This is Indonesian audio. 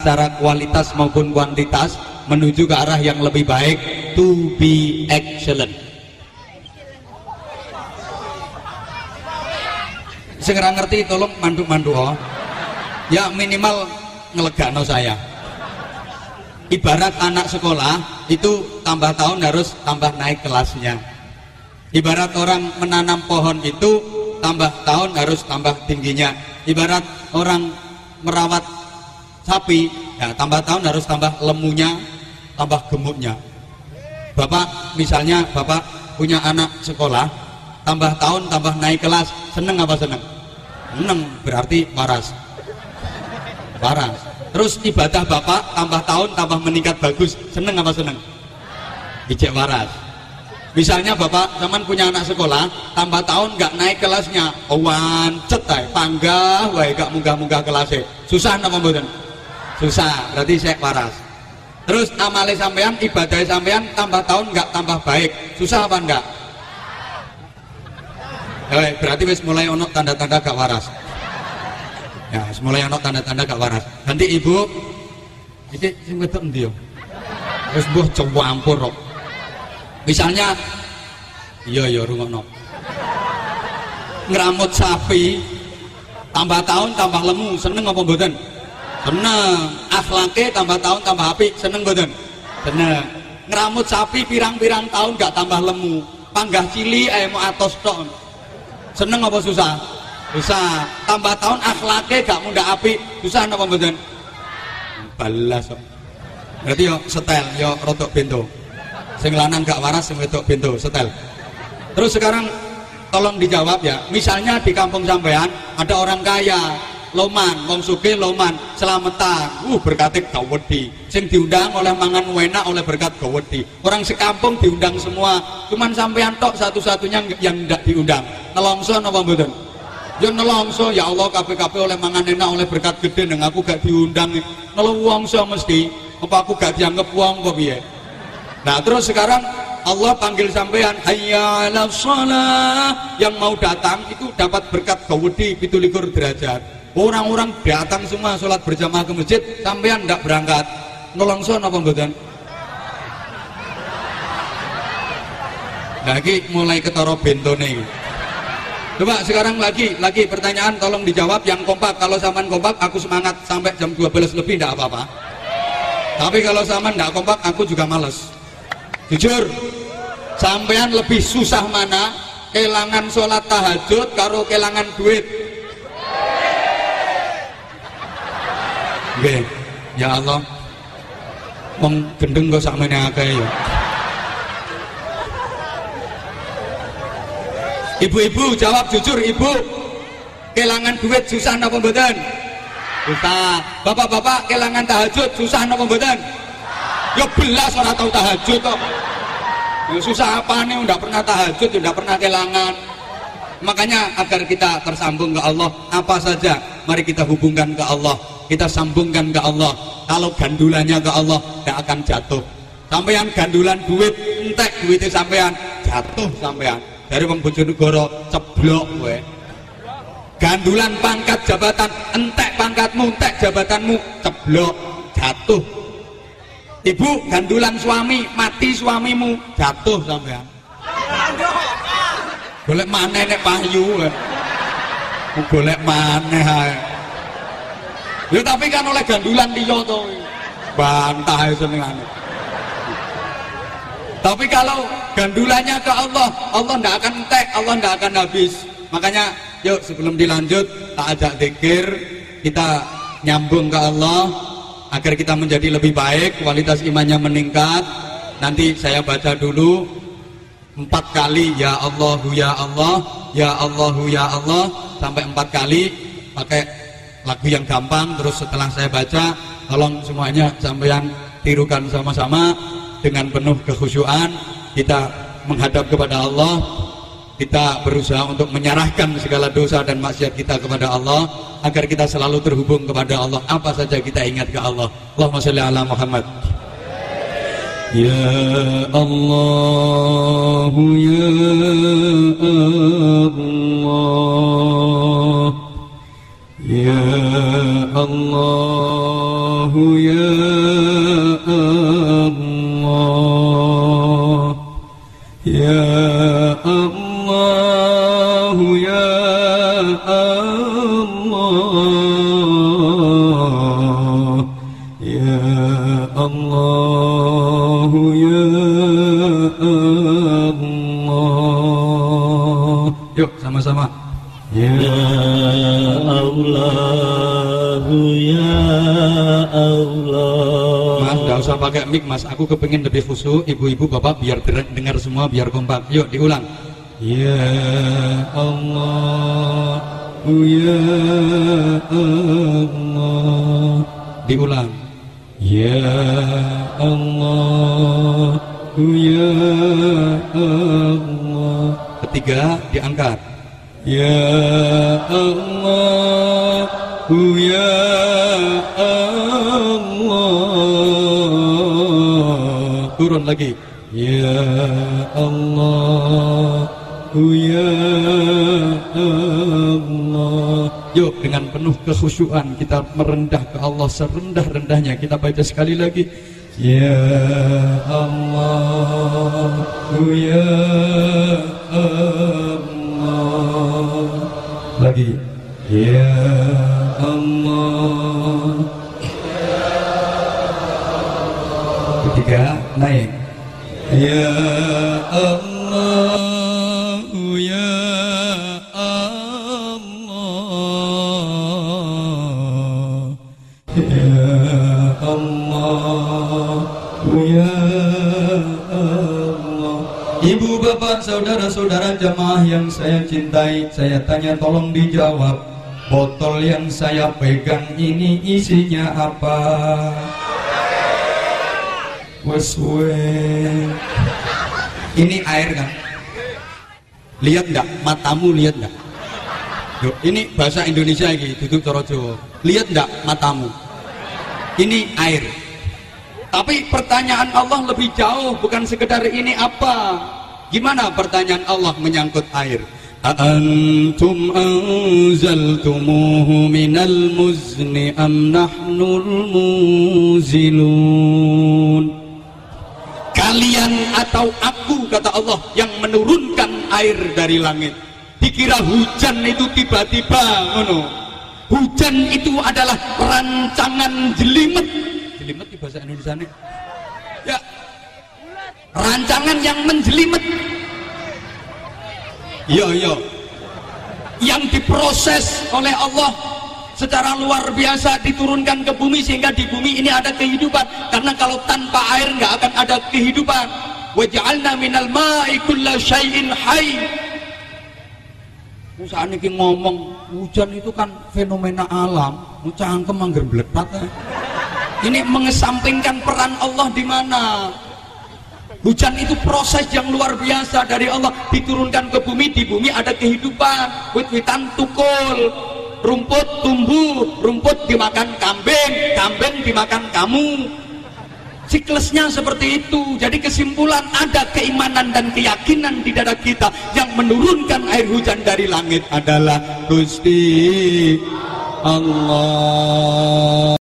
secara kualitas maupun kuantitas menuju ke arah yang lebih baik to be excellent. Segera ngerti tolong mandu-mandu oh. ya minimal ngelegano saya. Ibarat anak sekolah itu tambah tahun harus tambah naik kelasnya. Ibarat orang menanam pohon itu tambah tahun harus tambah tingginya. Ibarat orang merawat sapi. Ya tambah tahun harus tambah lemunya tambah gemuknya. Bapak misalnya bapak punya anak sekolah tambah tahun tambah naik kelas seneng apa seneng? Seneng berarti waras. Waras. Terus ibadah bapak tambah tahun tambah meningkat bagus seneng apa seneng? Ijek waras. Misalnya bapak zaman punya anak sekolah tambah tahun nggak naik kelasnya wancet ay, panggah wae gak munggah-munggah kelasnya. Susah apa mboten susah berarti saya waras terus amale sampean ibadah sampean tambah tahun nggak tambah baik susah apa enggak Eh, berarti wis mulai ono tanda-tanda gak waras. Ya, mulai ono tanda-tanda gak waras. Nanti ibu, ini sing wedok endi yo? Wis mbuh campur. Misalnya, iya iya rungokno. Ngeramut sapi, tambah tahun tambah lemu, seneng apa mboten? Seneng. Akhlake tambah tahun tambah api, seneng mboten? Seneng. Ngeramut sapi pirang-pirang tahun gak tambah lemu. Panggah cili ayo mau atos tok. Seneng apa susah? Susah. Tambah tahun akhlaknya gak mudah api. Susah apa mboten? Balas berarti yo setel yo rotok bento. Sing lanang gak waras sing wedok bento setel. Terus sekarang tolong dijawab ya. Misalnya di kampung sampean ada orang kaya loman wong sugih loman selamatan uh berkatik gawedi. Sing diundang oleh mangan wena oleh berkat gawedi. Orang sekampung diundang semua. Cuman sampean tok satu-satunya yang tidak diundang. Nelongso apa mboten? Ya nelongso ya Allah kabeh-kabeh oleh mangan enak oleh berkat gede nang aku gak diundang. Nelongso mesti. Apa aku gak dianggap wong kok piye? Nah terus sekarang Allah panggil sampean hayya shalah. Yang mau datang itu dapat berkat gawedi pitulikur derajat orang-orang datang semua sholat berjamaah ke masjid sampean tidak berangkat. Nolongson apa mboten? Lagi mulai ketoro bentone coba sekarang lagi lagi pertanyaan tolong dijawab yang kompak. Kalau saman kompak aku semangat sampai jam 12 lebih tidak apa-apa. Tapi kalau saman tidak kompak aku juga males. Jujur sampean lebih susah mana kelangan sholat tahajud karo kelangan duit Oke, ya Allah. Wong gendeng kok sakmene ya. Ibu-ibu jawab jujur, Ibu. Kelangan duit susah napa mboten? Susah. Bapak-bapak kelangan tahajud susah napa mboten? Ya belas ora tau tahajud kok. Ya susah apa nih udah pernah tahajud, udah pernah kelangan. Makanya agar kita tersambung ke Allah, apa saja mari kita hubungkan ke Allah kita sambungkan ke Allah. Kalau gandulannya ke Allah tidak akan jatuh. Sampean gandulan duit entek duitnya sampean. Jatuh sampean. Dari wong bojonegoro ceblok gue gandulan pangkat jabatan entek pangkatmu entek jabatanmu ceblok. Jatuh. Ibu gandulan suami mati suamimu jatuh sampean. Golek mana nek payu golek mana Ya tapi kan oleh gandulan dia to. Bantah senengane. Tapi kalau gandulannya ke Allah, Allah tidak akan entek, Allah tidak akan habis. Makanya yuk sebelum dilanjut tak ajak zikir, kita nyambung ke Allah agar kita menjadi lebih baik, kualitas imannya meningkat. Nanti saya baca dulu empat kali ya Allahu ya Allah, ya Allahu ya Allah sampai empat kali pakai lagu yang gampang terus setelah saya baca tolong semuanya sampean tirukan sama-sama dengan penuh kekhusyuan kita menghadap kepada Allah kita berusaha untuk menyerahkan segala dosa dan maksiat kita kepada Allah agar kita selalu terhubung kepada Allah. Apa saja kita ingat ke Allah? Allahumma sholli ala Muhammad. Ya Allah Ya Allah Ya Allah يا الله يا الله يا الله يا الله يا الله. Yuk sama-sama. Ya pakai mic, Mas. Aku kepengin lebih khusyuk. Ibu-ibu, bapak, biar dengar semua, biar kompak. Yuk, diulang. Ya Allah, Ya Allah. Diulang. Ya Allah, Ya Allah. Ketiga, diangkat. Ya Allah, Ya Allah. Turun lagi. Ya Allah, Ya Allah. Yuk dengan penuh kekhusyuan kita merendah ke Allah serendah-rendahnya. Kita baca sekali lagi. Ya Allah, Ya Allah. Lagi. Ya Allah. Ketiga naik. Ya Allah, Ya Allah. Ya Allah, Ya Allah. Ibu bapak saudara-saudara jamaah yang saya cintai Saya tanya tolong dijawab Botol yang saya pegang ini isinya apa? Weswe Ini air kan? Lihat nggak? Matamu lihat nggak? Yuk, ini bahasa Indonesia lagi, duduk coro Jawa. Lihat nggak matamu? Ini air. Tapi pertanyaan Allah lebih jauh, bukan sekedar ini apa. Gimana pertanyaan Allah menyangkut air? أأنتم أنزلتموه من المزن أم نحن المنزلون Kalian atau aku kata Allah yang menurunkan air dari langit. Dikira hujan itu tiba-tiba ngono. Hujan itu adalah rancangan jelimet. Jelimet di bahasa Indonesia nih. Ya. Rancangan yang menjelimet. Iya iya. Yang diproses oleh Allah secara luar biasa diturunkan ke bumi sehingga di bumi ini ada kehidupan. Karena kalau tanpa air nggak akan ada kehidupan. Waj'alna minal ma'i kulla syai'in hayy. Saat ini ngomong hujan itu kan fenomena alam, cangkem angger bletat. eh. Ini mengesampingkan peran Allah di mana? Hujan itu proses yang luar biasa dari Allah diturunkan ke bumi, di bumi ada kehidupan, wit-witan tukul, rumput tumbuh, rumput dimakan kambing, kambing dimakan kamu. Siklusnya seperti itu. Jadi kesimpulan ada keimanan dan keyakinan di dada kita yang menurunkan air hujan dari langit adalah Gusti Allah.